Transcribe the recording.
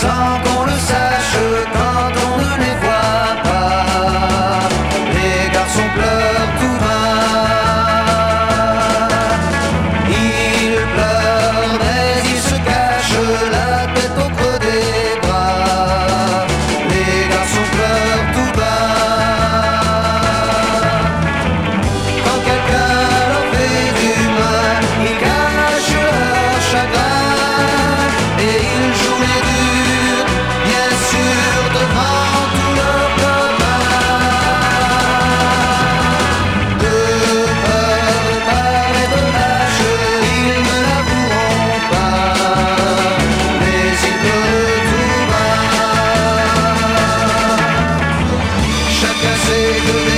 song Thank you.